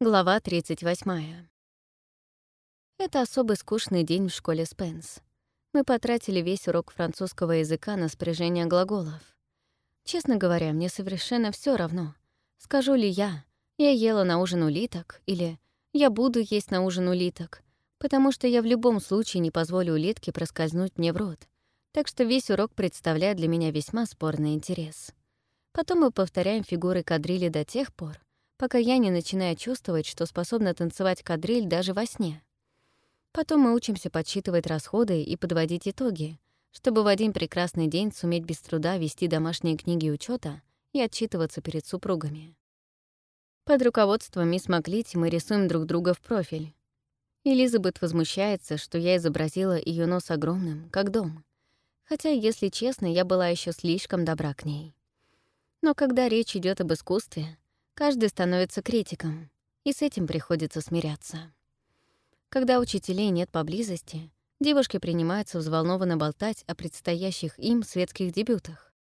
Глава 38. Это особый скучный день в школе Спенс. Мы потратили весь урок французского языка на спряжение глаголов. Честно говоря, мне совершенно все равно, скажу ли я «я ела на ужин улиток» или «я буду есть на ужин улиток», потому что я в любом случае не позволю улитке проскользнуть мне в рот, так что весь урок представляет для меня весьма спорный интерес. Потом мы повторяем фигуры кадрили до тех пор, пока я не начинаю чувствовать, что способна танцевать кадриль даже во сне. Потом мы учимся подсчитывать расходы и подводить итоги, чтобы в один прекрасный день суметь без труда вести домашние книги учета и отчитываться перед супругами. Под руководством мисс Маклити мы рисуем друг друга в профиль. Элизабет возмущается, что я изобразила ее нос огромным, как дом. Хотя, если честно, я была еще слишком добра к ней. Но когда речь идет об искусстве, Каждый становится критиком, и с этим приходится смиряться. Когда учителей нет поблизости, девушки принимаются взволнованно болтать о предстоящих им светских дебютах.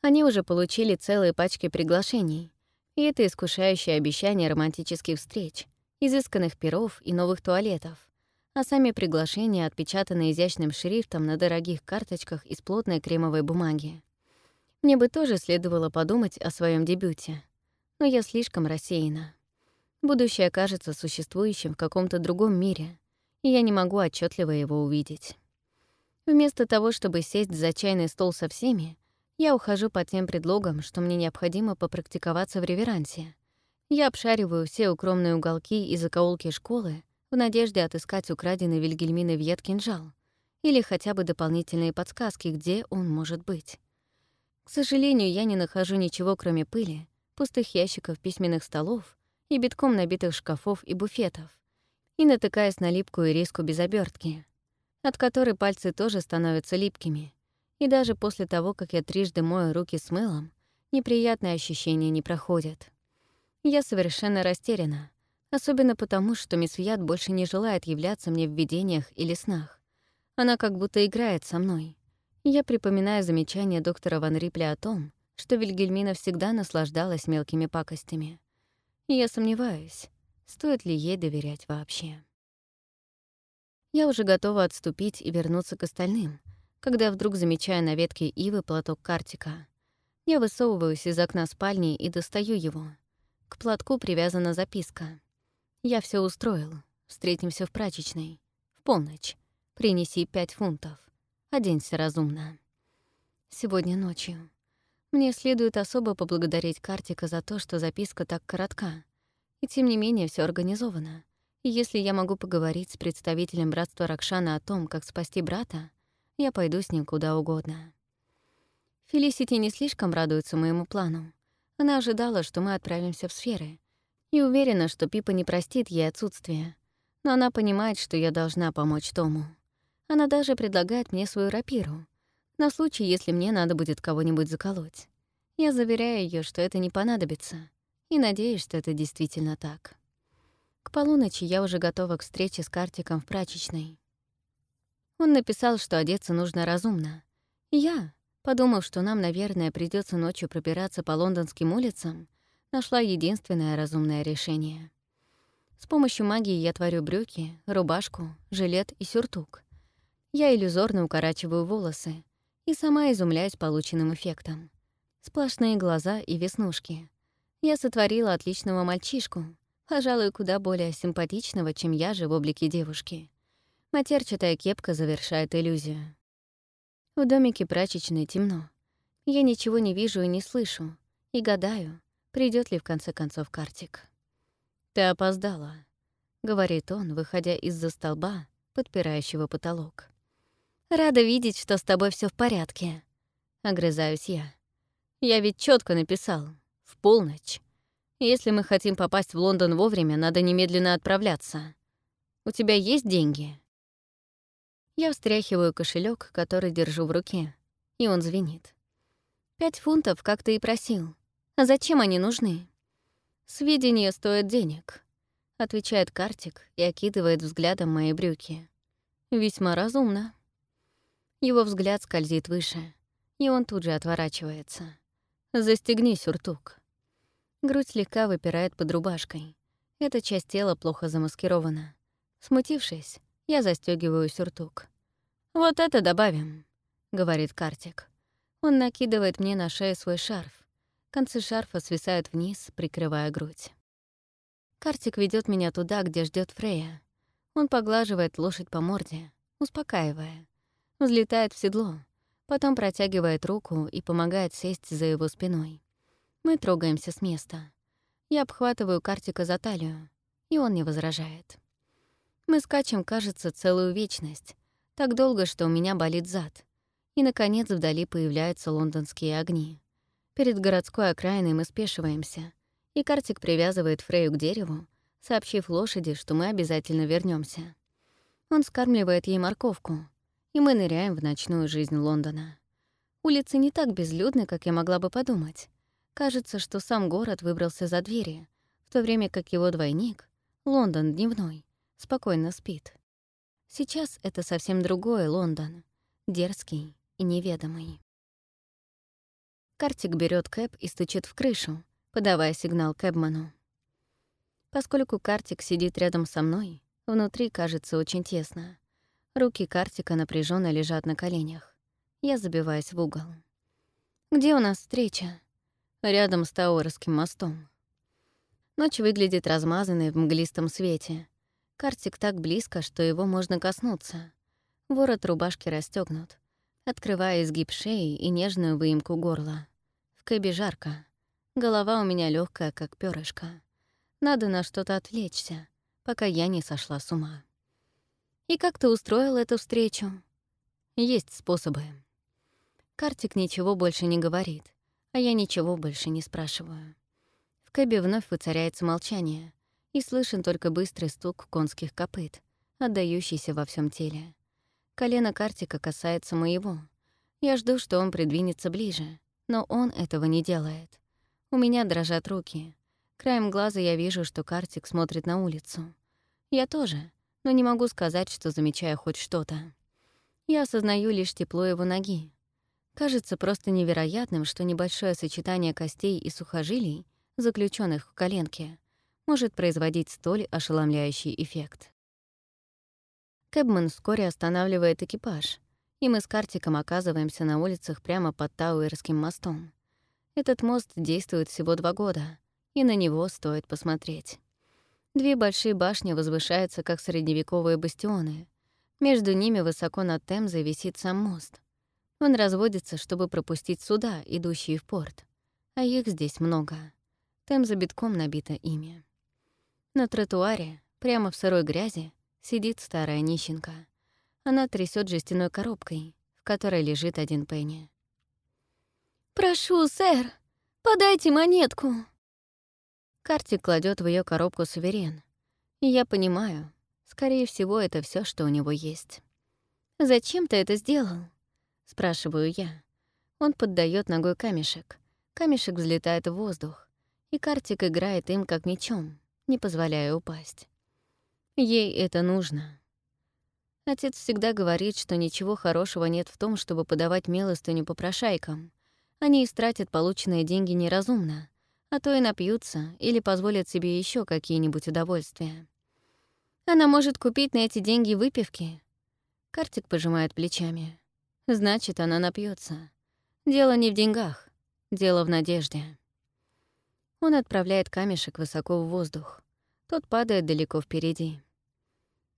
Они уже получили целые пачки приглашений, и это искушающее обещание романтических встреч, изысканных перов и новых туалетов, а сами приглашения отпечатаны изящным шрифтом на дорогих карточках из плотной кремовой бумаги. Мне бы тоже следовало подумать о своем дебюте но я слишком рассеяна. Будущее кажется существующим в каком-то другом мире, и я не могу отчетливо его увидеть. Вместо того, чтобы сесть за чайный стол со всеми, я ухожу под тем предлогом, что мне необходимо попрактиковаться в реверансе. Я обшариваю все укромные уголки и закоулки школы в надежде отыскать украденный Вильгельминой Вьет кинжал или хотя бы дополнительные подсказки, где он может быть. К сожалению, я не нахожу ничего, кроме пыли, пустых ящиков письменных столов и битком набитых шкафов и буфетов, и натыкаясь на липкую риску без обертки, от которой пальцы тоже становятся липкими, и даже после того, как я трижды мою руки с мылом, неприятные ощущения не проходят. Я совершенно растеряна, особенно потому, что мисс Вьят больше не желает являться мне в видениях или снах. Она как будто играет со мной. Я припоминаю замечание доктора Ван Рипля о том, что Вильгельмина всегда наслаждалась мелкими пакостями. Я сомневаюсь, стоит ли ей доверять вообще. Я уже готова отступить и вернуться к остальным, когда вдруг замечаю на ветке ивы платок картика. Я высовываюсь из окна спальни и достаю его. К платку привязана записка. «Я все устроил. Встретимся в прачечной. В полночь. Принеси пять фунтов. Оденься разумно. Сегодня ночью. Мне следует особо поблагодарить Картика за то, что записка так коротка. И тем не менее все организовано. И если я могу поговорить с представителем братства Ракшана о том, как спасти брата, я пойду с ним куда угодно. Фелисити не слишком радуется моему плану. Она ожидала, что мы отправимся в сферы, и уверена, что Пипа не простит ей отсутствие. Но она понимает, что я должна помочь Тому. Она даже предлагает мне свою рапиру, на случай, если мне надо будет кого-нибудь заколоть. Я заверяю ее, что это не понадобится, и надеюсь, что это действительно так. К полуночи я уже готова к встрече с Картиком в прачечной. Он написал, что одеться нужно разумно. Я, подумав, что нам, наверное, придется ночью пробираться по лондонским улицам, нашла единственное разумное решение. С помощью магии я творю брюки, рубашку, жилет и сюртук. Я иллюзорно укорачиваю волосы, и сама изумляюсь полученным эффектом. Сплошные глаза и веснушки. Я сотворила отличного мальчишку, пожалуй, куда более симпатичного, чем я же в облике девушки. Матерчатая кепка завершает иллюзию. В домике прачечной темно. Я ничего не вижу и не слышу, и гадаю, придет ли в конце концов Картик. «Ты опоздала», — говорит он, выходя из-за столба, подпирающего потолок. Рада видеть, что с тобой все в порядке. Огрызаюсь я. Я ведь четко написал. В полночь. Если мы хотим попасть в Лондон вовремя, надо немедленно отправляться. У тебя есть деньги? Я встряхиваю кошелек, который держу в руке, и он звенит. Пять фунтов, как ты и просил. А зачем они нужны? Сведения стоят денег, отвечает Картик и окидывает взглядом мои брюки. Весьма разумно. Его взгляд скользит выше, и он тут же отворачивается. «Застегни сюртук». Грудь слегка выпирает под рубашкой. Эта часть тела плохо замаскирована. Смутившись, я застегиваю сюртук. «Вот это добавим», — говорит Картик. Он накидывает мне на шею свой шарф. Концы шарфа свисают вниз, прикрывая грудь. Картик ведет меня туда, где ждет Фрея. Он поглаживает лошадь по морде, успокаивая. Взлетает в седло, потом протягивает руку и помогает сесть за его спиной. Мы трогаемся с места. Я обхватываю Картика за талию, и он не возражает. Мы скачем, кажется, целую вечность, так долго, что у меня болит зад. И, наконец, вдали появляются лондонские огни. Перед городской окраиной мы спешиваемся, и Картик привязывает Фрею к дереву, сообщив лошади, что мы обязательно вернемся. Он скармливает ей морковку, и мы ныряем в ночную жизнь Лондона. Улицы не так безлюдны, как я могла бы подумать. Кажется, что сам город выбрался за двери, в то время как его двойник, Лондон дневной, спокойно спит. Сейчас это совсем другой Лондон, дерзкий и неведомый. Картик берет кэп и стучит в крышу, подавая сигнал кэбману. Поскольку Картик сидит рядом со мной, внутри кажется очень тесно. Руки Картика напряженно лежат на коленях. Я забиваюсь в угол. «Где у нас встреча?» «Рядом с Тауэрским мостом». Ночь выглядит размазанной в мглистом свете. Картик так близко, что его можно коснуться. Ворот рубашки расстёгнут, открывая изгиб шеи и нежную выемку горла. В кэбе жарко. Голова у меня легкая, как перышко. Надо на что-то отвлечься, пока я не сошла с ума. И как ты устроил эту встречу? Есть способы. Картик ничего больше не говорит, а я ничего больше не спрашиваю. В кэбе вновь воцаряется молчание, и слышен только быстрый стук конских копыт, отдающийся во всем теле. Колено Картика касается моего. Я жду, что он придвинется ближе, но он этого не делает. У меня дрожат руки, Краем глаза я вижу, что Картик смотрит на улицу. Я тоже, но не могу сказать, что замечаю хоть что-то. Я осознаю лишь тепло его ноги. Кажется просто невероятным, что небольшое сочетание костей и сухожилий, заключенных в коленке, может производить столь ошеломляющий эффект. Кэбман вскоре останавливает экипаж, и мы с Картиком оказываемся на улицах прямо под Тауэрским мостом. Этот мост действует всего два года — и на него стоит посмотреть. Две большие башни возвышаются, как средневековые бастионы. Между ними высоко над Темзой висит сам мост. Он разводится, чтобы пропустить суда, идущие в порт. А их здесь много. Темза битком набита ими. На тротуаре, прямо в сырой грязи, сидит старая нищенка. Она трясет жестяной коробкой, в которой лежит один пенни. «Прошу, сэр, подайте монетку!» Картик кладет в ее коробку суверен. И я понимаю, скорее всего, это все, что у него есть. «Зачем ты это сделал?» — спрашиваю я. Он поддает ногой камешек. Камешек взлетает в воздух, и Картик играет им как мечом, не позволяя упасть. Ей это нужно. Отец всегда говорит, что ничего хорошего нет в том, чтобы подавать милостыню попрошайкам. Они истратят полученные деньги неразумно, а то и напьются или позволят себе еще какие-нибудь удовольствия. Она может купить на эти деньги выпивки. Картик пожимает плечами. Значит, она напьется. Дело не в деньгах, дело в надежде. Он отправляет камешек высоко в воздух. Тот падает далеко впереди.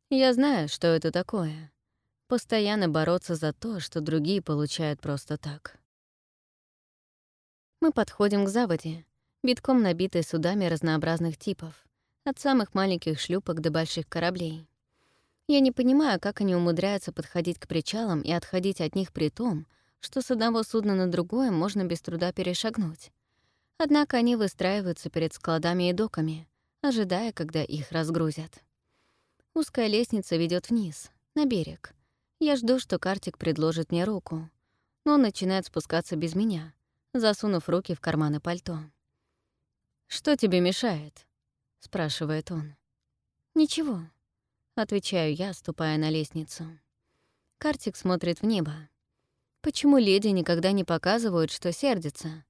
Я знаю, что это такое. Постоянно бороться за то, что другие получают просто так. Мы подходим к заводе, битком набитой судами разнообразных типов, от самых маленьких шлюпок до больших кораблей. Я не понимаю, как они умудряются подходить к причалам и отходить от них при том, что с одного судна на другое можно без труда перешагнуть. Однако они выстраиваются перед складами и доками, ожидая, когда их разгрузят. Узкая лестница ведет вниз, на берег. Я жду, что Картик предложит мне руку, но он начинает спускаться без меня, засунув руки в карманы пальто. «Что тебе мешает?» — спрашивает он. «Ничего», — отвечаю я, ступая на лестницу. Картик смотрит в небо. Почему леди никогда не показывают, что сердится?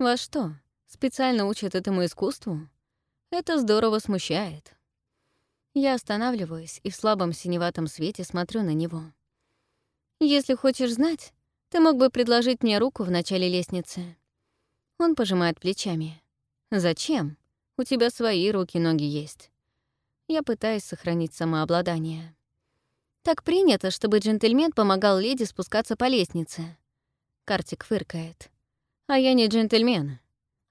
Во что, специально учат этому искусству? Это здорово смущает. Я останавливаюсь и в слабом синеватом свете смотрю на него. «Если хочешь знать, ты мог бы предложить мне руку в начале лестницы». Он пожимает плечами. «Зачем? У тебя свои руки-ноги есть». Я пытаюсь сохранить самообладание. «Так принято, чтобы джентльмен помогал леди спускаться по лестнице». Картик фыркает. «А я не джентльмен.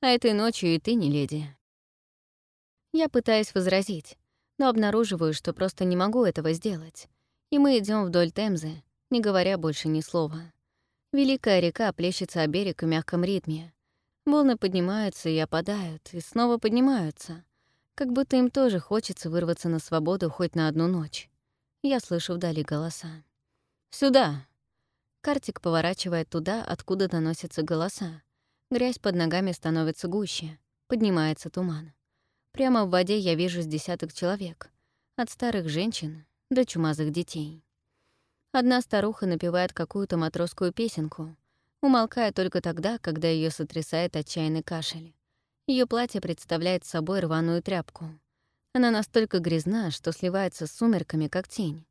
А этой ночью и ты не леди». Я пытаюсь возразить, но обнаруживаю, что просто не могу этого сделать. И мы идем вдоль Темзы, не говоря больше ни слова. Великая река плещется о берег в мягком ритме. Волны поднимаются и опадают, и снова поднимаются, как будто им тоже хочется вырваться на свободу хоть на одну ночь. Я слышу вдали голоса. «Сюда!» Картик поворачивает туда, откуда доносятся голоса. Грязь под ногами становится гуще, поднимается туман. Прямо в воде я вижу с десяток человек, от старых женщин до чумазых детей. Одна старуха напевает какую-то матросскую песенку, умолкая только тогда, когда ее сотрясает отчаянный кашель. Ее платье представляет собой рваную тряпку. Она настолько грязна, что сливается с сумерками, как тень.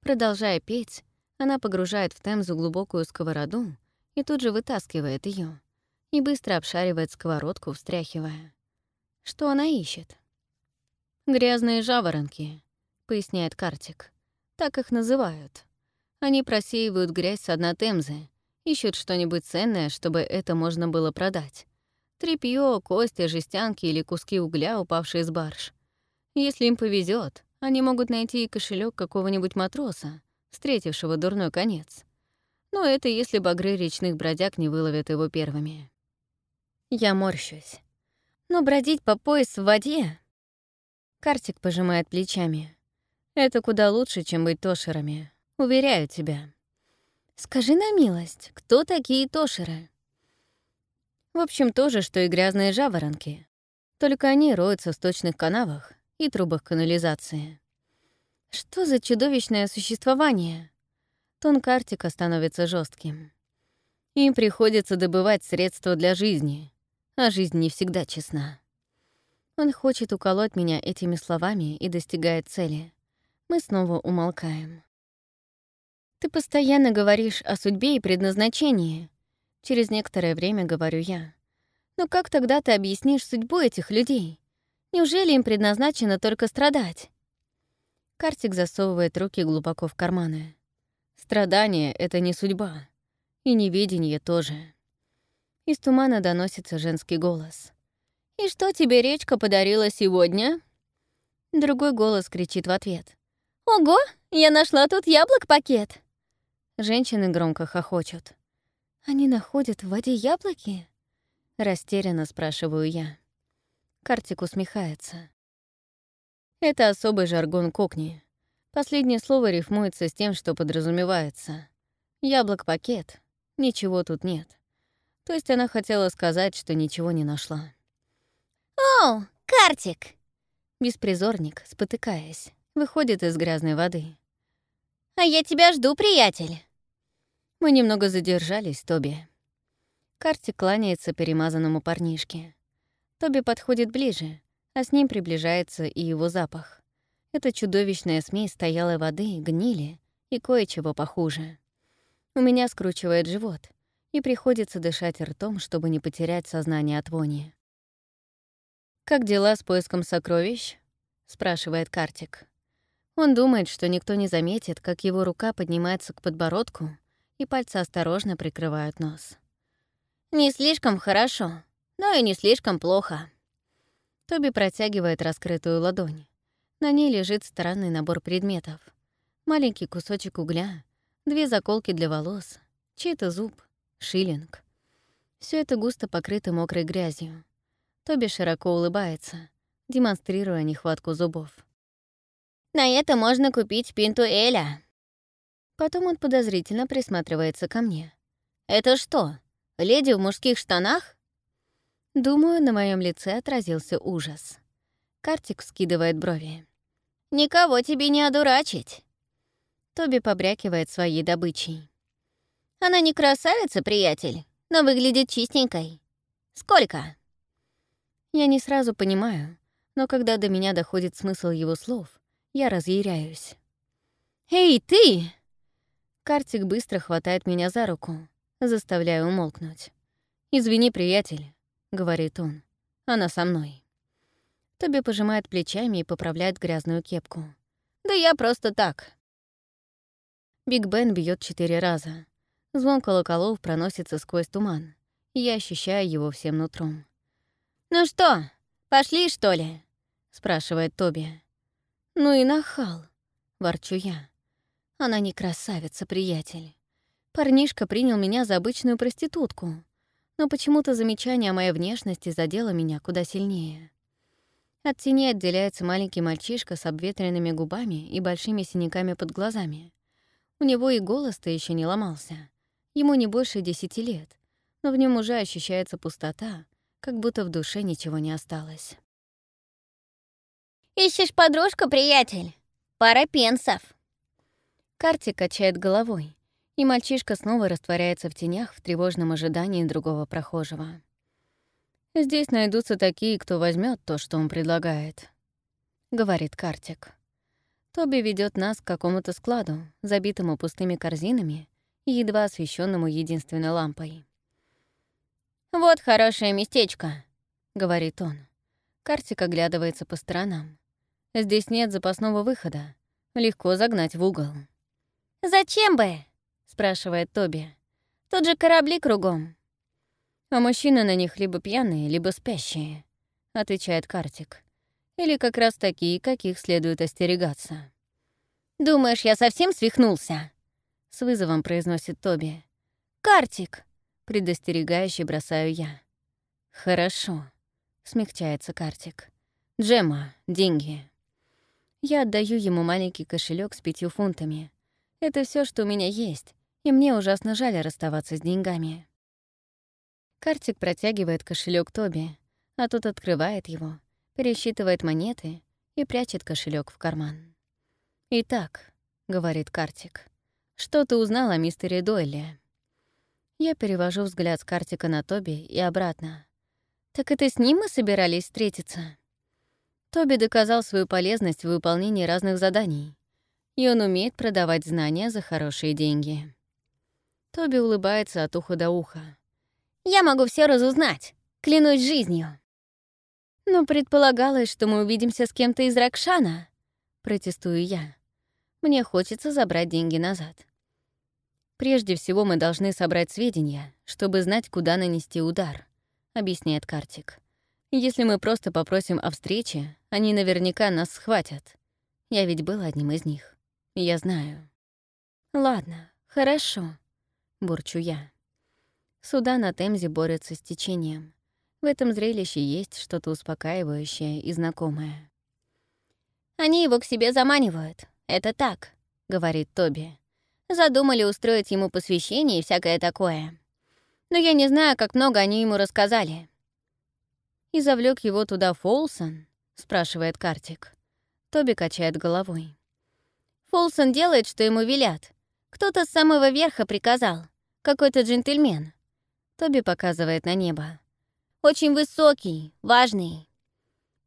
Продолжая петь, она погружает в темзу глубокую сковороду и тут же вытаскивает ее и быстро обшаривает сковородку, встряхивая. Что она ищет? «Грязные жаворонки», — поясняет Картик. «Так их называют. Они просеивают грязь с дна Темзы, ищут что-нибудь ценное, чтобы это можно было продать. Трепьё, кости, жестянки или куски угля, упавшие с барж. Если им повезет, они могут найти и кошелек какого-нибудь матроса, встретившего дурной конец. Но это если багры речных бродяг не выловят его первыми. Я морщусь. Но бродить по пояс в воде... Картик пожимает плечами. Это куда лучше, чем быть тошерами. Уверяю тебя. Скажи на милость, кто такие тошеры? В общем, то же, что и грязные жаворонки. Только они роются в сточных канавах и трубах канализации. Что за чудовищное существование? Тон Картика становится жестким. Им приходится добывать средства для жизни, а жизнь не всегда честна. Он хочет уколоть меня этими словами и достигает цели. Мы снова умолкаем. «Ты постоянно говоришь о судьбе и предназначении», — через некоторое время говорю я. «Но как тогда ты объяснишь судьбу этих людей? Неужели им предназначено только страдать?» Картик засовывает руки глубоко в карманы. «Страдание — это не судьба. И неведение тоже». Из тумана доносится женский голос. «И что тебе речка подарила сегодня?» Другой голос кричит в ответ. «Ого, я нашла тут яблок-пакет!» Женщины громко хохочут. «Они находят в воде яблоки?» Растерянно спрашиваю я. Картик усмехается. Это особый жаргон кокни. Последнее слово рифмуется с тем, что подразумевается. Яблок-пакет. Ничего тут нет. То есть она хотела сказать, что ничего не нашла. «О, Картик!» Беспризорник, спотыкаясь, выходит из грязной воды. «А я тебя жду, приятель!» Мы немного задержались, Тоби. Картик кланяется перемазанному парнишке. Тоби подходит ближе, а с ним приближается и его запах. Это чудовищная смесь стоялой воды, гнили и кое-чего похуже. У меня скручивает живот — и приходится дышать ртом, чтобы не потерять сознание от вони. «Как дела с поиском сокровищ?» — спрашивает Картик. Он думает, что никто не заметит, как его рука поднимается к подбородку, и пальцы осторожно прикрывают нос. «Не слишком хорошо, но и не слишком плохо». Тоби протягивает раскрытую ладонь. На ней лежит странный набор предметов. Маленький кусочек угля, две заколки для волос, чей-то зуб, шиллинг. Все это густо покрыто мокрой грязью. Тоби широко улыбается, демонстрируя нехватку зубов. «На это можно купить пинту Эля». Потом он подозрительно присматривается ко мне. «Это что, леди в мужских штанах?» Думаю, на моем лице отразился ужас. Картик скидывает брови. «Никого тебе не одурачить!» Тоби побрякивает своей добычей. Она не красавица, приятель, но выглядит чистенькой. Сколько?» Я не сразу понимаю, но когда до меня доходит смысл его слов, я разъяряюсь. «Эй, ты!» Картик быстро хватает меня за руку, заставляя умолкнуть. «Извини, приятель», — говорит он. «Она со мной». Тоби пожимает плечами и поправляет грязную кепку. «Да я просто так». Биг Бен бьет четыре раза. Звон колоколов проносится сквозь туман, я ощущаю его всем нутром. «Ну что, пошли, что ли?» — спрашивает Тоби. «Ну и нахал», — ворчу я. Она не красавица, приятель. Парнишка принял меня за обычную проститутку, но почему-то замечание о моей внешности задело меня куда сильнее. От тени отделяется маленький мальчишка с обветренными губами и большими синяками под глазами. У него и голос-то еще не ломался. Ему не больше десяти лет, но в нем уже ощущается пустота, как будто в душе ничего не осталось. «Ищешь подружку, приятель? Пара пенсов». Карти качает головой, и мальчишка снова растворяется в тенях в тревожном ожидании другого прохожего. «Здесь найдутся такие, кто возьмет то, что он предлагает», — говорит Картик. Тоби ведет нас к какому-то складу, забитому пустыми корзинами и едва освещенному единственной лампой. «Вот хорошее местечко», — говорит он. Картик оглядывается по сторонам. Здесь нет запасного выхода. Легко загнать в угол. «Зачем бы?» — спрашивает Тоби. «Тут же корабли кругом». «А мужчины на них либо пьяные, либо спящие», — отвечает Картик. «Или как раз такие, каких следует остерегаться». «Думаешь, я совсем свихнулся?» — с вызовом произносит Тоби. «Картик!» Предостерегающе бросаю я. «Хорошо», — смягчается Картик. «Джема, деньги». Я отдаю ему маленький кошелек с пятью фунтами. Это все, что у меня есть, и мне ужасно жаль расставаться с деньгами. Картик протягивает кошелек Тоби, а тот открывает его, пересчитывает монеты и прячет кошелек в карман. «Итак», — говорит Картик, — «что ты узнал о мистере Дойле?» Я перевожу взгляд с Картика на Тоби и обратно. «Так это с ним мы собирались встретиться?» Тоби доказал свою полезность в выполнении разных заданий, и он умеет продавать знания за хорошие деньги. Тоби улыбается от уха до уха. «Я могу все разузнать, клянусь жизнью». «Но предполагалось, что мы увидимся с кем-то из Ракшана», — протестую я. Мне хочется забрать деньги назад. «Прежде всего мы должны собрать сведения, чтобы знать, куда нанести удар», — объясняет Картик. «Если мы просто попросим о встрече, они наверняка нас схватят. Я ведь был одним из них. Я знаю». «Ладно, хорошо», — бурчу я. Суда на Темзе борются с течением. В этом зрелище есть что-то успокаивающее и знакомое. «Они его к себе заманивают. Это так», — говорит Тоби. Задумали устроить ему посвящение и всякое такое. Но я не знаю, как много они ему рассказали. «И завлек его туда Фолсон?» — спрашивает Картик. Тоби качает головой. Фолсон делает, что ему велят. Кто-то с самого верха приказал. Какой-то джентльмен. Тоби показывает на небо. Очень высокий, важный.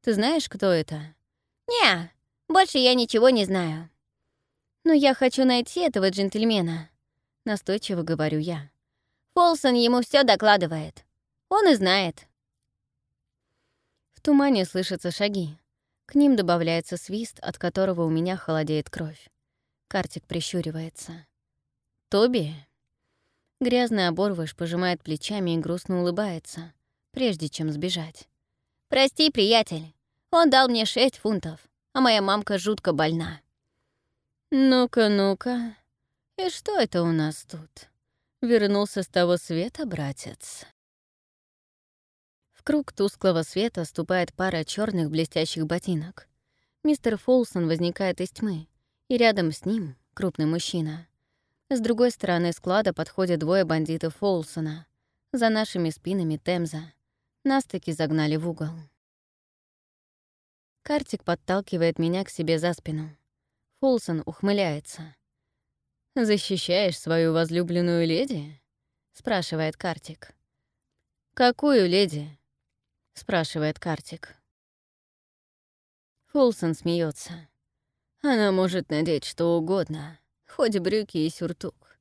Ты знаешь, кто это? Не, больше я ничего не знаю. «Но я хочу найти этого джентльмена», — настойчиво говорю я. Фолсон ему все докладывает. Он и знает. В тумане слышатся шаги. К ним добавляется свист, от которого у меня холодеет кровь. Картик прищуривается. «Тоби?» Грязный оборвыш пожимает плечами и грустно улыбается, прежде чем сбежать. «Прости, приятель. Он дал мне шесть фунтов, а моя мамка жутко больна». «Ну-ка, ну-ка. И что это у нас тут? Вернулся с того света, братец?» В круг тусклого света ступает пара черных блестящих ботинок. Мистер Фолсон возникает из тьмы, и рядом с ним — крупный мужчина. С другой стороны склада подходят двое бандитов Фолсона. За нашими спинами Темза. Нас таки загнали в угол. Картик подталкивает меня к себе за спину. Фолсон ухмыляется. «Защищаешь свою возлюбленную леди?» — спрашивает Картик. «Какую леди?» — спрашивает Картик. Фолсон смеется. Она может надеть что угодно, хоть брюки и сюртук.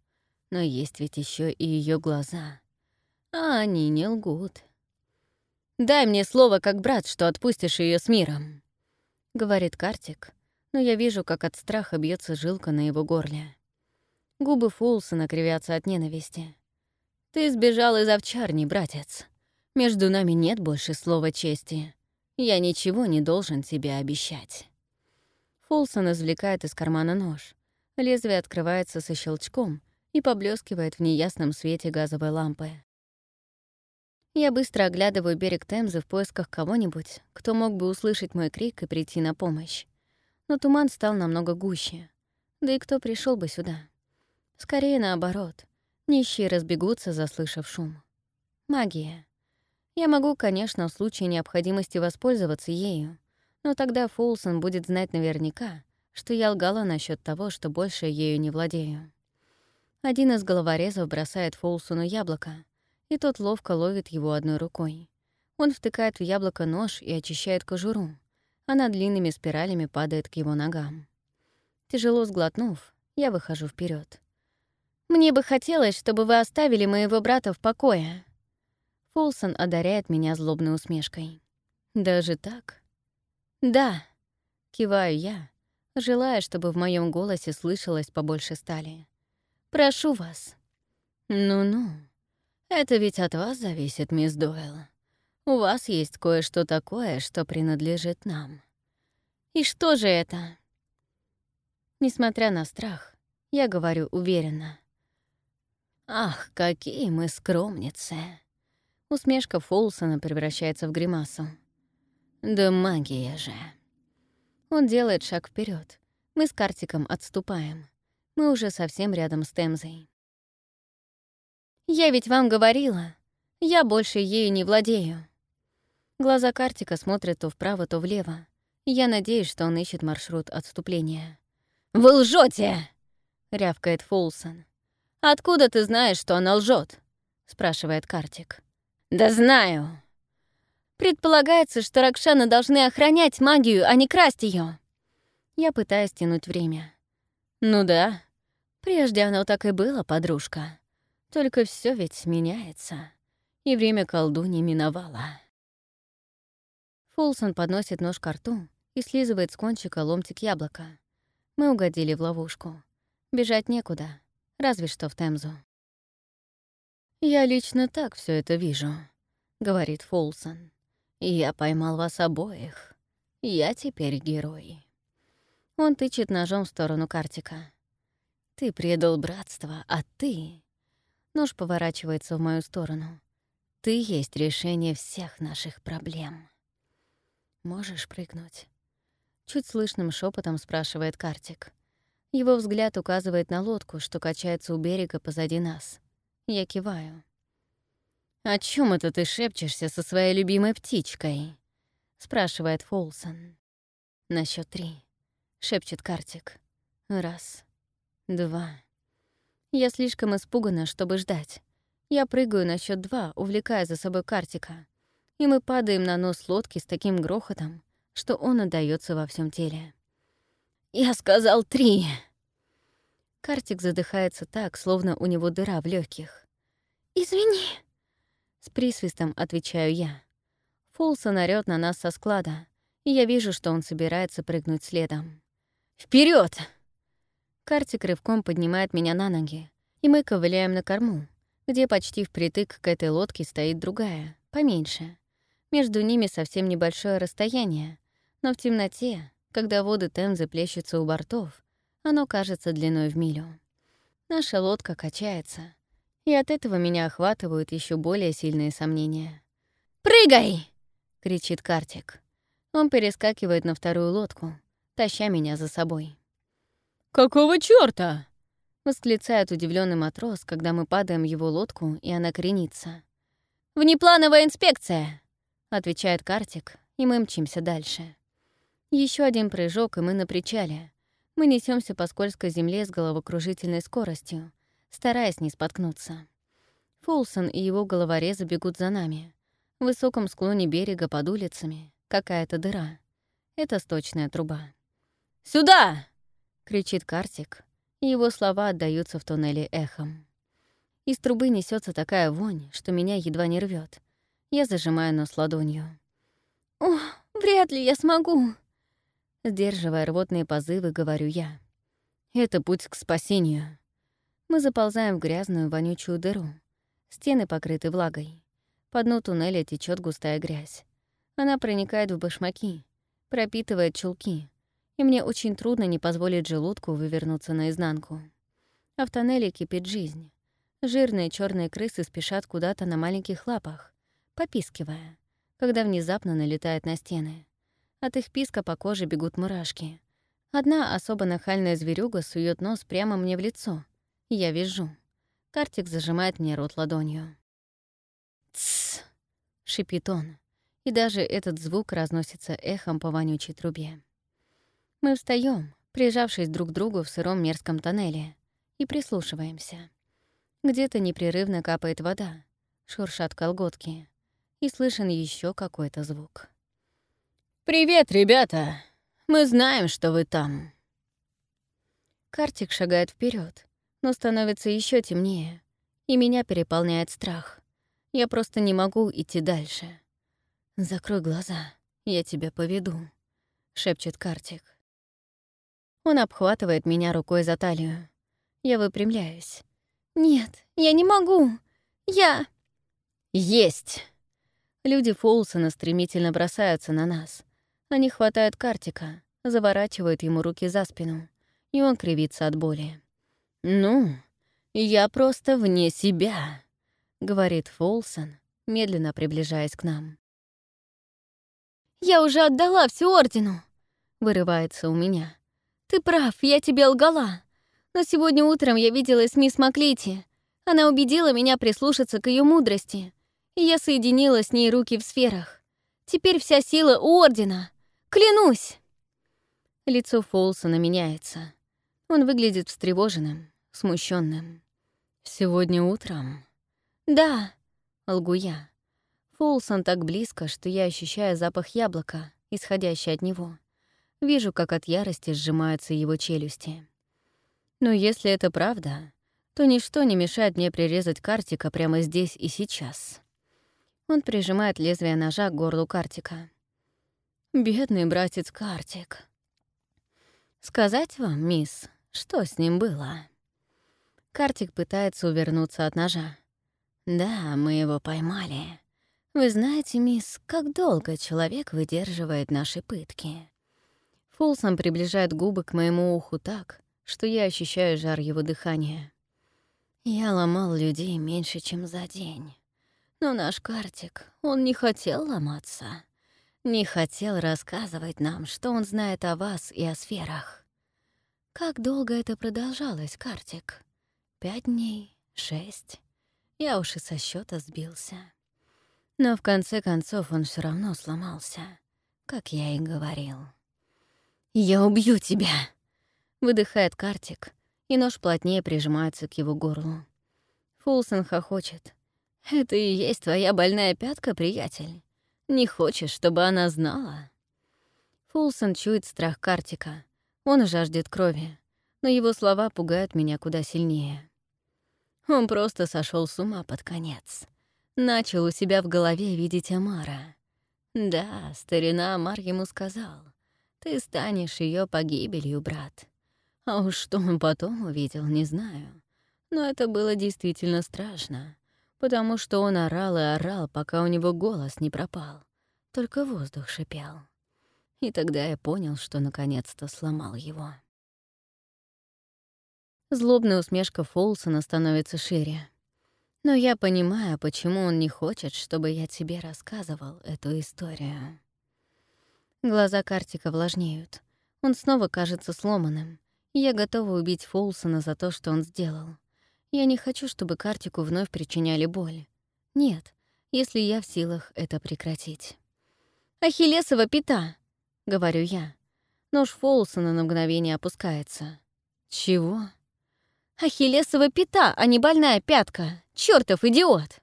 Но есть ведь еще и ее глаза. А они не лгут. «Дай мне слово как брат, что отпустишь ее с миром», — говорит Картик, но я вижу, как от страха бьется жилка на его горле. Губы Фулсона кривятся от ненависти. «Ты сбежал из овчарни, братец. Между нами нет больше слова чести. Я ничего не должен тебе обещать». Фулсон извлекает из кармана нож. Лезвие открывается со щелчком и поблескивает в неясном свете газовой лампы. Я быстро оглядываю берег Темзы в поисках кого-нибудь, кто мог бы услышать мой крик и прийти на помощь. Но туман стал намного гуще. Да и кто пришел бы сюда? Скорее наоборот. Нищие разбегутся, заслышав шум. Магия. Я могу, конечно, в случае необходимости воспользоваться ею, но тогда Фулсон будет знать наверняка, что я лгала насчет того, что больше ею не владею. Один из головорезов бросает Фулсону яблоко, и тот ловко ловит его одной рукой. Он втыкает в яблоко нож и очищает кожуру. Она длинными спиралями падает к его ногам. Тяжело сглотнув, я выхожу вперед. «Мне бы хотелось, чтобы вы оставили моего брата в покое». Фулсон одаряет меня злобной усмешкой. «Даже так?» «Да», — киваю я, желая, чтобы в моем голосе слышалось побольше стали. «Прошу вас». «Ну-ну», это ведь от вас зависит, мисс Дойл. У вас есть кое-что такое, что принадлежит нам. И что же это? Несмотря на страх, я говорю уверенно. Ах, какие мы скромницы. Усмешка Фолсона превращается в гримасу. Да магия же. Он делает шаг вперед. Мы с Картиком отступаем. Мы уже совсем рядом с Темзой. Я ведь вам говорила, я больше ею не владею. Глаза Картика смотрят то вправо, то влево. Я надеюсь, что он ищет маршрут отступления. «Вы лжете! рявкает Фулсон. «Откуда ты знаешь, что она лжет? спрашивает Картик. «Да знаю!» Предполагается, что Ракшана должны охранять магию, а не красть ее. Я пытаюсь тянуть время. Ну да, прежде оно так и было, подружка. Только все ведь меняется, и время колдуни миновало. Фулсон подносит нож к рту и слизывает с кончика ломтик яблока. Мы угодили в ловушку. Бежать некуда, разве что в Темзу. «Я лично так все это вижу», — говорит Фулсон. «Я поймал вас обоих. Я теперь герой». Он тычет ножом в сторону Картика. «Ты предал братство, а ты Нож поворачивается в мою сторону. Ты есть решение всех наших проблем. Можешь прыгнуть? Чуть слышным шепотом спрашивает Картик. Его взгляд указывает на лодку, что качается у берега позади нас. Я киваю. «О чем это ты шепчешься со своей любимой птичкой?» — спрашивает Фолсон. «На счет три», — шепчет Картик. «Раз, два, я слишком испугана, чтобы ждать. Я прыгаю на счет два, увлекая за собой Картика. И мы падаем на нос лодки с таким грохотом, что он отдаётся во всем теле. «Я сказал три!» Картик задыхается так, словно у него дыра в легких. «Извини!» С присвистом отвечаю я. Фулсон орёт на нас со склада, и я вижу, что он собирается прыгнуть следом. Вперед! Картик рывком поднимает меня на ноги, и мы ковыляем на корму, где почти впритык к этой лодке стоит другая, поменьше. Между ними совсем небольшое расстояние, но в темноте, когда воды Темзы плещутся у бортов, оно кажется длиной в милю. Наша лодка качается, и от этого меня охватывают еще более сильные сомнения. «Прыгай!» — кричит Картик. Он перескакивает на вторую лодку, таща меня за собой. «Какого чёрта?» — восклицает удивленный матрос, когда мы падаем в его лодку, и она кренится. «Внеплановая инспекция!» — отвечает Картик, и мы мчимся дальше. Еще один прыжок, и мы на причале. Мы несемся по скользкой земле с головокружительной скоростью, стараясь не споткнуться. Фулсон и его головорезы бегут за нами. В высоком склоне берега под улицами какая-то дыра. Это сточная труба. «Сюда!» — кричит Картик, его слова отдаются в туннеле эхом. Из трубы несется такая вонь, что меня едва не рвет. Я зажимаю нос ладонью. «О, вряд ли я смогу!» Сдерживая рвотные позывы, говорю я. «Это путь к спасению». Мы заползаем в грязную, вонючую дыру. Стены покрыты влагой. По дну туннеля течет густая грязь. Она проникает в башмаки, пропитывает чулки, и мне очень трудно не позволить желудку вывернуться наизнанку. А в тоннеле кипит жизнь. Жирные черные крысы спешат куда-то на маленьких лапах, попискивая, когда внезапно налетает на стены. От их писка по коже бегут мурашки. Одна особо нахальная зверюга сует нос прямо мне в лицо. Я вижу. Картик зажимает мне рот ладонью. «Тссс!» — шипит он. И даже этот звук разносится эхом по вонючей трубе. Мы встаем, прижавшись друг к другу в сыром мерзком тоннеле, и прислушиваемся. Где-то непрерывно капает вода, шуршат колготки, и слышен еще какой-то звук. «Привет, ребята! Мы знаем, что вы там!» Картик шагает вперед, но становится еще темнее, и меня переполняет страх. Я просто не могу идти дальше. «Закрой глаза, я тебя поведу», — шепчет Картик. Он обхватывает меня рукой за талию. Я выпрямляюсь. «Нет, я не могу! Я...» «Есть!» Люди Фолсона стремительно бросаются на нас. Они хватают Картика, заворачивают ему руки за спину, и он кривится от боли. «Ну, я просто вне себя», — говорит Фолсон, медленно приближаясь к нам. «Я уже отдала всю Ордену!» — вырывается у меня. «Ты прав, я тебе лгала. Но сегодня утром я виделась с мисс Маклити. Она убедила меня прислушаться к ее мудрости, и я соединила с ней руки в сферах. Теперь вся сила у Ордена. Клянусь!» Лицо Фолсона меняется. Он выглядит встревоженным, смущенным. «Сегодня утром?» «Да», — лгу я. Фолсон так близко, что я ощущаю запах яблока, исходящий от него. Вижу, как от ярости сжимаются его челюсти. Но если это правда, то ничто не мешает мне прирезать Картика прямо здесь и сейчас. Он прижимает лезвие ножа к горлу Картика. «Бедный братец Картик. Сказать вам, мисс, что с ним было?» Картик пытается увернуться от ножа. «Да, мы его поймали. Вы знаете, мисс, как долго человек выдерживает наши пытки?» Фолсом приближает губы к моему уху так, что я ощущаю жар его дыхания. Я ломал людей меньше, чем за день. Но наш Картик, он не хотел ломаться. Не хотел рассказывать нам, что он знает о вас и о сферах. Как долго это продолжалось, Картик? Пять дней? Шесть? Я уж и со счета сбился. Но в конце концов он все равно сломался, как я и говорил. «Я убью тебя!» — выдыхает Картик, и нож плотнее прижимается к его горлу. Фулсон хохочет. «Это и есть твоя больная пятка, приятель? Не хочешь, чтобы она знала?» Фулсон чует страх Картика. Он жаждет крови, но его слова пугают меня куда сильнее. Он просто сошел с ума под конец. Начал у себя в голове видеть Амара. Да, старина Амар ему сказал. Ты станешь ее погибелью, брат. А уж что он потом увидел, не знаю. Но это было действительно страшно, потому что он орал и орал, пока у него голос не пропал. Только воздух шипел. И тогда я понял, что наконец-то сломал его. Злобная усмешка Фолсона становится шире. Но я понимаю, почему он не хочет, чтобы я тебе рассказывал эту историю. Глаза Картика влажнеют. Он снова кажется сломанным. Я готова убить Фолсона за то, что он сделал. Я не хочу, чтобы Картику вновь причиняли боль. Нет, если я в силах это прекратить. «Ахиллесова пята!» — говорю я. Нож Фолсона на мгновение опускается. «Чего?» «Ахиллесова пята, а не больная пятка! Чёртов идиот!»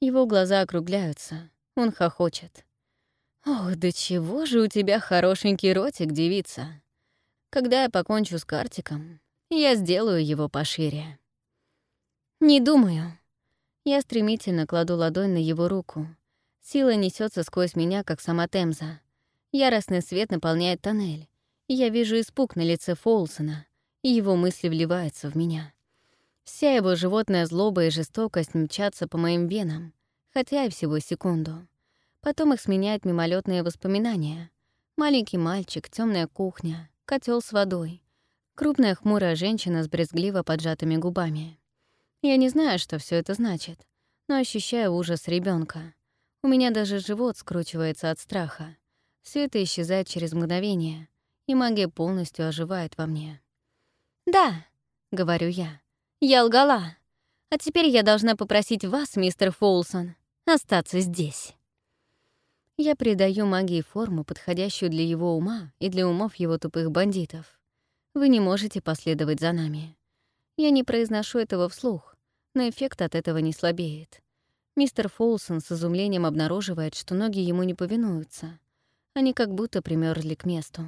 Его глаза округляются. Он хохочет. Ох, да чего же у тебя хорошенький ротик, девица. Когда я покончу с картиком, я сделаю его пошире. Не думаю. Я стремительно кладу ладонь на его руку. Сила несется сквозь меня, как сама Темза. Яростный свет наполняет тоннель. Я вижу испуг на лице Фолсона, и его мысли вливаются в меня. Вся его животная злоба и жестокость мчатся по моим венам, хотя и всего секунду. Потом их сменяют мимолетные воспоминания. Маленький мальчик, темная кухня, котел с водой, крупная хмурая женщина с брезгливо поджатыми губами. Я не знаю, что все это значит, но ощущаю ужас ребенка. У меня даже живот скручивается от страха. Все это исчезает через мгновение, и магия полностью оживает во мне. «Да», — говорю я, — «я лгала. А теперь я должна попросить вас, мистер Фолсон, остаться здесь». Я придаю магии форму, подходящую для его ума и для умов его тупых бандитов. Вы не можете последовать за нами. Я не произношу этого вслух, но эффект от этого не слабеет. Мистер Фолсон с изумлением обнаруживает, что ноги ему не повинуются. Они как будто примерзли к месту.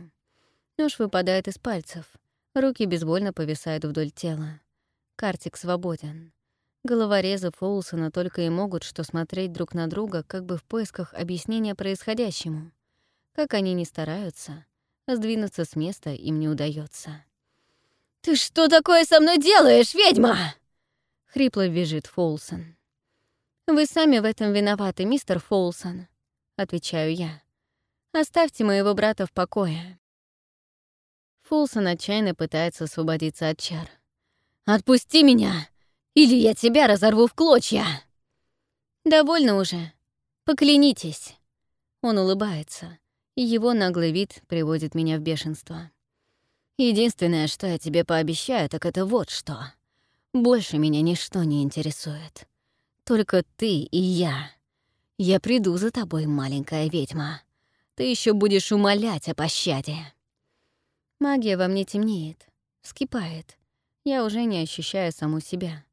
Нож выпадает из пальцев, руки безвольно повисают вдоль тела. Картик свободен. Головорезы Фоулсона только и могут что смотреть друг на друга, как бы в поисках объяснения происходящему. Как они ни стараются, сдвинуться с места им не удается. «Ты что такое со мной делаешь, ведьма?» — хрипло визжит Фолсон. «Вы сами в этом виноваты, мистер Фолсон», — отвечаю я. «Оставьте моего брата в покое». Фолсон отчаянно пытается освободиться от чар. «Отпусти меня!» или я тебя разорву в клочья!» «Довольно уже. Поклянитесь». Он улыбается, его наглый вид приводит меня в бешенство. «Единственное, что я тебе пообещаю, так это вот что. Больше меня ничто не интересует. Только ты и я. Я приду за тобой, маленькая ведьма. Ты еще будешь умолять о пощаде». Магия во мне темнеет, вскипает. Я уже не ощущаю саму себя.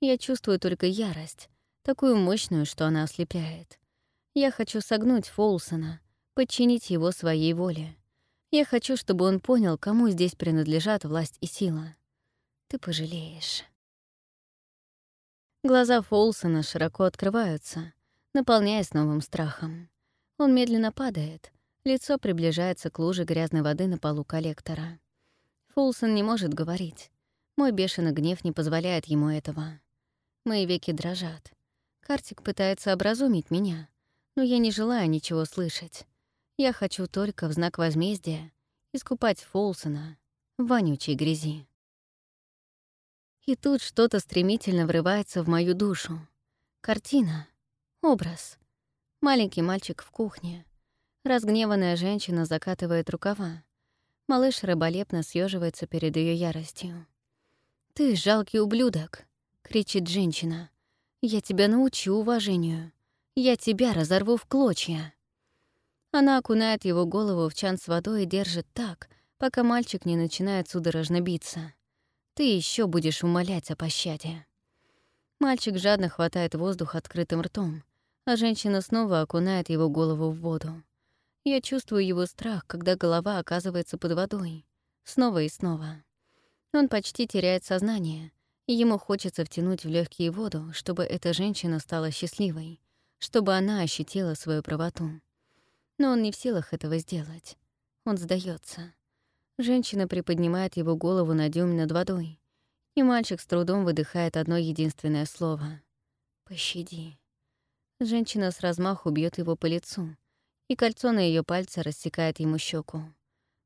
Я чувствую только ярость, такую мощную, что она ослепляет. Я хочу согнуть Фолсона, подчинить его своей воле. Я хочу, чтобы он понял, кому здесь принадлежат власть и сила. Ты пожалеешь. Глаза Фолсона широко открываются, наполняясь новым страхом. Он медленно падает, лицо приближается к луже грязной воды на полу коллектора. Фолсон не может говорить. Мой бешеный гнев не позволяет ему этого. Мои веки дрожат. Картик пытается образумить меня, но я не желаю ничего слышать. Я хочу только в знак возмездия искупать Фолсона в вонючей грязи. И тут что-то стремительно врывается в мою душу. Картина, образ. Маленький мальчик в кухне. Разгневанная женщина закатывает рукава. Малыш рыболепно съеживается перед ее яростью. «Ты жалкий ублюдок!» — кричит женщина. «Я тебя научу уважению. Я тебя разорву в клочья». Она окунает его голову в чан с водой и держит так, пока мальчик не начинает судорожно биться. Ты еще будешь умолять о пощаде. Мальчик жадно хватает воздух открытым ртом, а женщина снова окунает его голову в воду. Я чувствую его страх, когда голова оказывается под водой. Снова и снова. Он почти теряет сознание, Ему хочется втянуть в легкие воду, чтобы эта женщина стала счастливой, чтобы она ощутила свою правоту. Но он не в силах этого сделать. Он сдается. Женщина приподнимает его голову на дюйм над водой, и мальчик с трудом выдыхает одно единственное слово — «Пощади». Женщина с размаху бьет его по лицу, и кольцо на ее пальце рассекает ему щеку.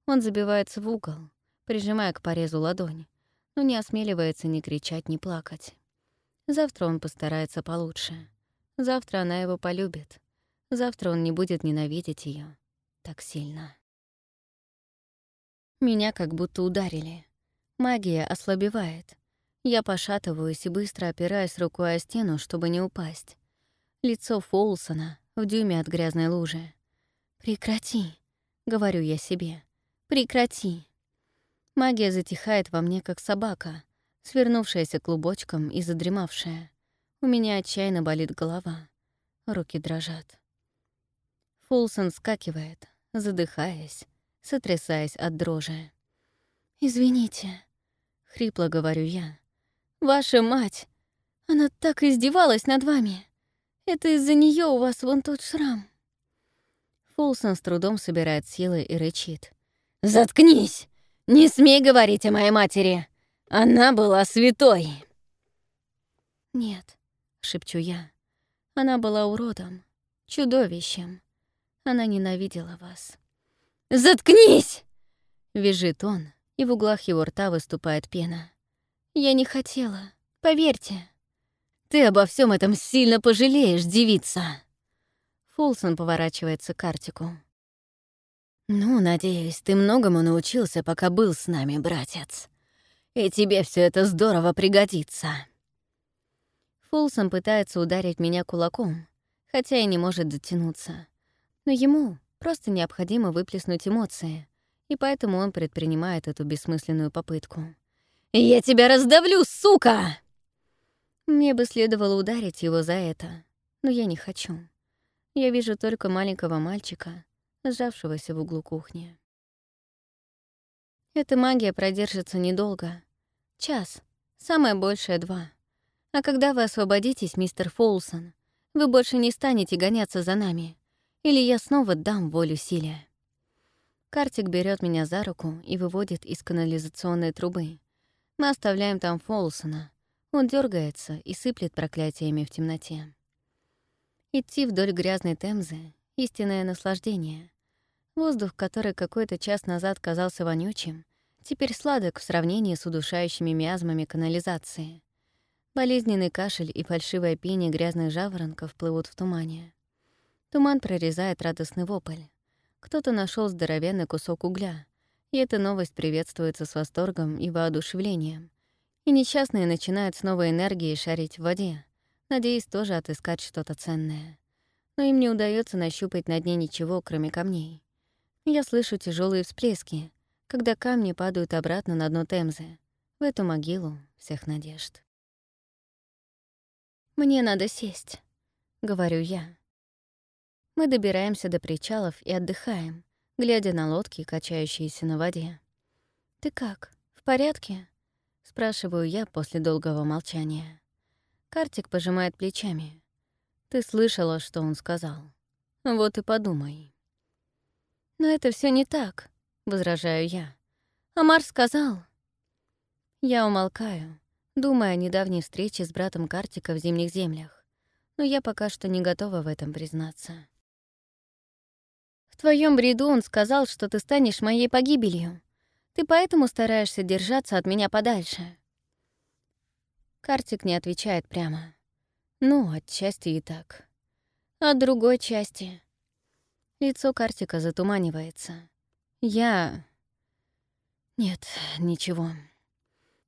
Он забивается в угол, прижимая к порезу ладонь, но не осмеливается ни кричать, ни плакать. Завтра он постарается получше. Завтра она его полюбит. Завтра он не будет ненавидеть ее так сильно. Меня как будто ударили. Магия ослабевает. Я пошатываюсь и быстро опираюсь рукой о стену, чтобы не упасть. Лицо Фолсона в дюйме от грязной лужи. «Прекрати», — говорю я себе. «Прекрати». Магия затихает во мне, как собака, свернувшаяся клубочком и задремавшая. У меня отчаянно болит голова. Руки дрожат. Фулсон скакивает, задыхаясь, сотрясаясь от дрожи. «Извините», — хрипло говорю я. «Ваша мать! Она так издевалась над вами! Это из-за нее у вас вон тот шрам!» Фулсон с трудом собирает силы и рычит. «Заткнись! Не смей говорить о моей матери! Она была святой!» «Нет», — шепчу я. «Она была уродом, чудовищем. Она ненавидела вас». «Заткнись!» — визжит он, и в углах его рта выступает пена. «Я не хотела, поверьте». «Ты обо всем этом сильно пожалеешь, девица!» Фулсон поворачивается к Артику. «Ну, надеюсь, ты многому научился, пока был с нами, братец. И тебе все это здорово пригодится». Фулсон пытается ударить меня кулаком, хотя и не может дотянуться. Но ему просто необходимо выплеснуть эмоции, и поэтому он предпринимает эту бессмысленную попытку. «Я тебя раздавлю, сука!» Мне бы следовало ударить его за это, но я не хочу. Я вижу только маленького мальчика, сжавшегося в углу кухни. Эта магия продержится недолго. Час, самое большее — два. А когда вы освободитесь, мистер Фолсон, вы больше не станете гоняться за нами, или я снова дам волю силе. Картик берет меня за руку и выводит из канализационной трубы. Мы оставляем там Фолсона. Он дергается и сыплет проклятиями в темноте. Идти вдоль грязной темзы — истинное наслаждение. Воздух, который какой-то час назад казался вонючим, теперь сладок в сравнении с удушающими миазмами канализации. Болезненный кашель и фальшивое пение грязных жаворонков плывут в тумане. Туман прорезает радостный вопль. Кто-то нашел здоровенный кусок угля, и эта новость приветствуется с восторгом и воодушевлением. И несчастные начинают с новой энергией шарить в воде, надеясь тоже отыскать что-то ценное. Но им не удается нащупать на дне ничего, кроме камней. Я слышу тяжелые всплески, когда камни падают обратно на дно Темзы, в эту могилу всех надежд. «Мне надо сесть», — говорю я. Мы добираемся до причалов и отдыхаем, глядя на лодки, качающиеся на воде. «Ты как, в порядке?» — спрашиваю я после долгого молчания. Картик пожимает плечами. «Ты слышала, что он сказал. Вот и подумай». «Но это все не так», — возражаю я. «Амар сказал». Я умолкаю, думая о недавней встрече с братом Картика в Зимних землях, но я пока что не готова в этом признаться. В твоем бреду он сказал, что ты станешь моей погибелью. Ты поэтому стараешься держаться от меня подальше. Картик не отвечает прямо. Ну, отчасти и так. От другой части. Лицо Картика затуманивается. Я... Нет, ничего.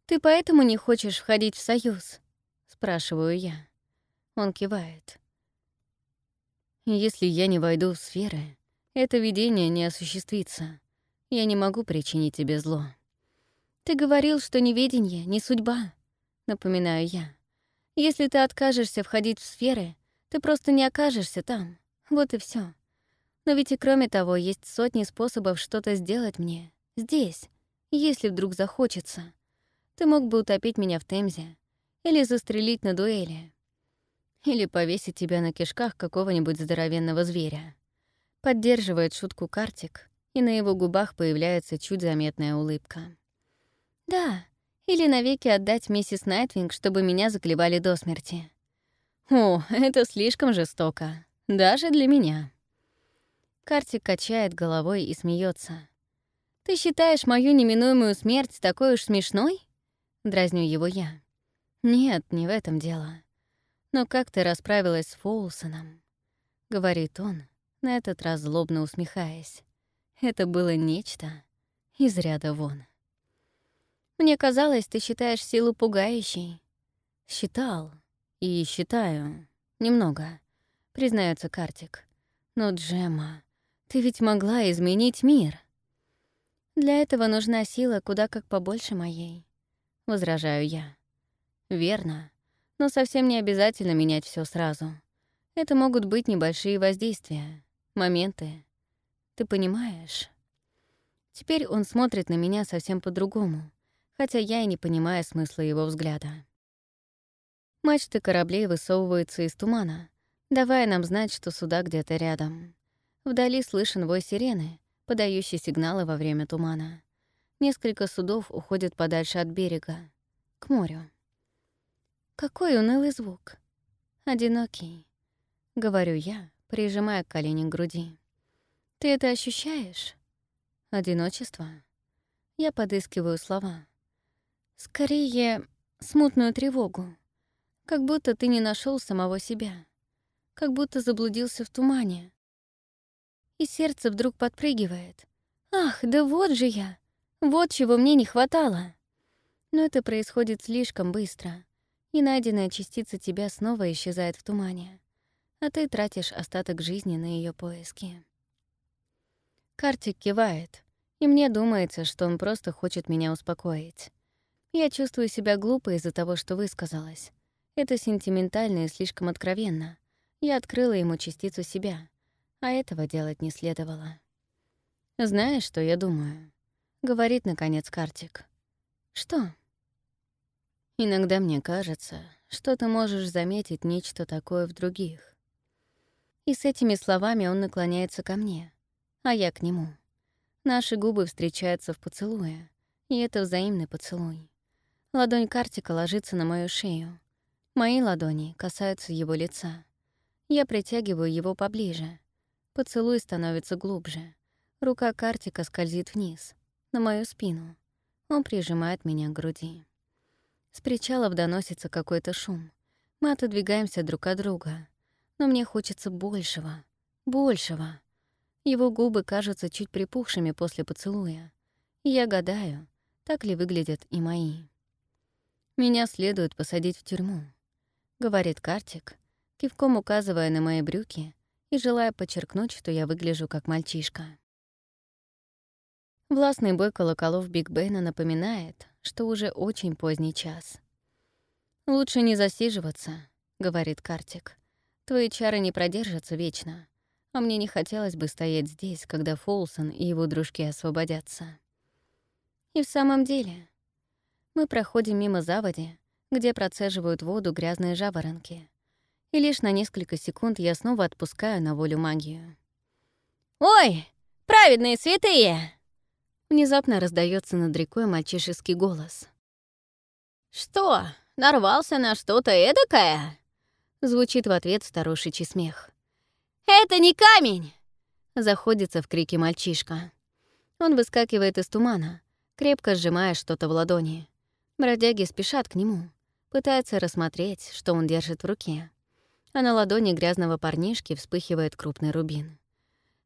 «Ты поэтому не хочешь входить в союз?» — спрашиваю я. Он кивает. «Если я не войду в сферы, это видение не осуществится. Я не могу причинить тебе зло». «Ты говорил, что неведение — не судьба», — напоминаю я. «Если ты откажешься входить в сферы, ты просто не окажешься там. Вот и все. Но ведь и кроме того, есть сотни способов что-то сделать мне. Здесь, если вдруг захочется. Ты мог бы утопить меня в Темзе или застрелить на дуэли. Или повесить тебя на кишках какого-нибудь здоровенного зверя. Поддерживает шутку Картик, и на его губах появляется чуть заметная улыбка. Да, или навеки отдать миссис Найтвинг, чтобы меня заклевали до смерти. О, это слишком жестоко. Даже для меня. Картик качает головой и смеется. Ты считаешь мою неминуемую смерть такой уж смешной? Дразню его я. «Нет, не в этом дело. Но как ты расправилась с Фоулсоном?» — говорит он, на этот раз злобно усмехаясь. Это было нечто из ряда вон. «Мне казалось, ты считаешь силу пугающей». «Считал. И считаю. Немного», — признается Картик. «Но, Джема, ты ведь могла изменить мир». «Для этого нужна сила куда как побольше моей возражаю я. Верно. Но совсем не обязательно менять все сразу. Это могут быть небольшие воздействия. моменты. Ты понимаешь? Теперь он смотрит на меня совсем по-другому, хотя я и не понимаю смысла его взгляда. Мачты кораблей высовываются из тумана, давая нам знать, что суда где-то рядом. Вдали слышен вой сирены, подающий сигналы во время тумана. Несколько судов уходят подальше от берега, к морю. Какой унылый звук. Одинокий. Говорю я, прижимая колени к груди. Ты это ощущаешь? Одиночество? Я подыскиваю слова. Скорее, смутную тревогу. Как будто ты не нашел самого себя. Как будто заблудился в тумане. И сердце вдруг подпрыгивает. Ах, да вот же я! Вот чего мне не хватало. Но это происходит слишком быстро, и найденная частица тебя снова исчезает в тумане, а ты тратишь остаток жизни на ее поиски. Картик кивает, и мне думается, что он просто хочет меня успокоить. Я чувствую себя глупо из-за того, что высказалась. Это сентиментально и слишком откровенно. Я открыла ему частицу себя, а этого делать не следовало. Знаешь, что я думаю? — говорит, наконец, Картик. «Что?» «Иногда мне кажется, что ты можешь заметить нечто такое в других». И с этими словами он наклоняется ко мне, а я к нему. Наши губы встречаются в поцелуе, и это взаимный поцелуй. Ладонь Картика ложится на мою шею. Мои ладони касаются его лица. Я притягиваю его поближе. Поцелуй становится глубже. Рука Картика скользит вниз на мою спину. Он прижимает меня к груди. С причалов доносится какой-то шум. Мы отодвигаемся друг от друга. Но мне хочется большего, большего. Его губы кажутся чуть припухшими после поцелуя. И я гадаю, так ли выглядят и мои. «Меня следует посадить в тюрьму», — говорит Картик, кивком указывая на мои брюки и желая подчеркнуть, что я выгляжу как мальчишка. Властный бой колоколов Биг Бена напоминает, что уже очень поздний час. «Лучше не засиживаться», — говорит Картик. «Твои чары не продержатся вечно, а мне не хотелось бы стоять здесь, когда Фолсон и его дружки освободятся». И в самом деле, мы проходим мимо заводи, где процеживают воду грязные жаворонки. И лишь на несколько секунд я снова отпускаю на волю магию. «Ой, праведные святые!» Внезапно раздается над рекой мальчишеский голос. «Что, нарвался на что-то эдакое?» Звучит в ответ старушечий смех. «Это не камень!» Заходится в крике мальчишка. Он выскакивает из тумана, крепко сжимая что-то в ладони. Бродяги спешат к нему, пытаются рассмотреть, что он держит в руке. А на ладони грязного парнишки вспыхивает крупный рубин.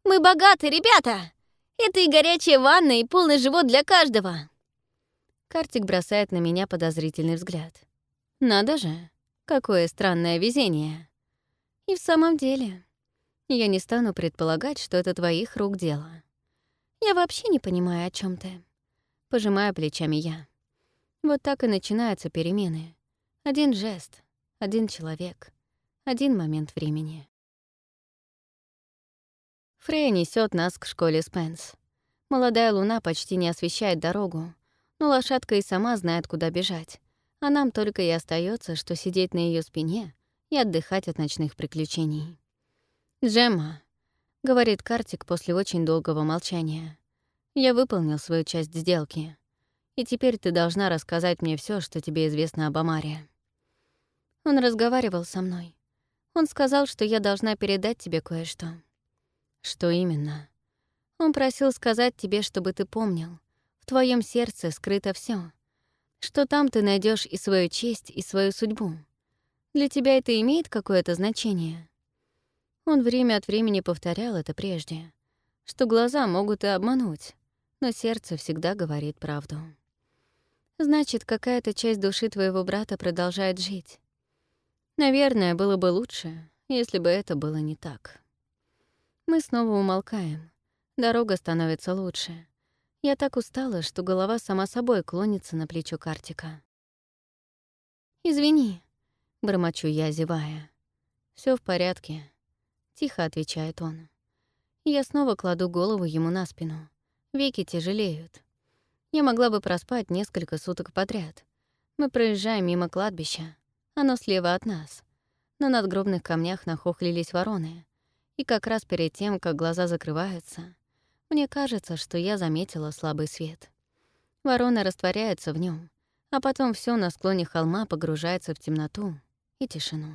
«Мы богаты, ребята! Это и горячая ванна, и полный живот для каждого. Картик бросает на меня подозрительный взгляд. Надо же, какое странное везение. И в самом деле, я не стану предполагать, что это твоих рук дело. Я вообще не понимаю, о чем ты. Пожимаю плечами я. Вот так и начинаются перемены. Один жест, один человек, один момент времени. Фрей несет нас к школе Спенс. Молодая луна почти не освещает дорогу, но лошадка и сама знает, куда бежать, а нам только и остается, что сидеть на ее спине и отдыхать от ночных приключений. «Джемма», — говорит Картик после очень долгого молчания, — «я выполнил свою часть сделки, и теперь ты должна рассказать мне все, что тебе известно об Амаре». Он разговаривал со мной. Он сказал, что я должна передать тебе кое-что. Что именно? Он просил сказать тебе, чтобы ты помнил. В твоем сердце скрыто все, Что там ты найдешь и свою честь, и свою судьбу. Для тебя это имеет какое-то значение? Он время от времени повторял это прежде. Что глаза могут и обмануть, но сердце всегда говорит правду. Значит, какая-то часть души твоего брата продолжает жить. Наверное, было бы лучше, если бы это было не так. Мы снова умолкаем. Дорога становится лучше. Я так устала, что голова сама собой клонится на плечо Картика. «Извини», — бормочу я, зевая. Все в порядке», — тихо отвечает он. Я снова кладу голову ему на спину. Веки тяжелеют. Я могла бы проспать несколько суток подряд. Мы проезжаем мимо кладбища. Оно слева от нас. На надгробных камнях нахохлились вороны. И как раз перед тем, как глаза закрываются, мне кажется, что я заметила слабый свет. Вороны растворяются в нем, а потом все на склоне холма погружается в темноту и тишину.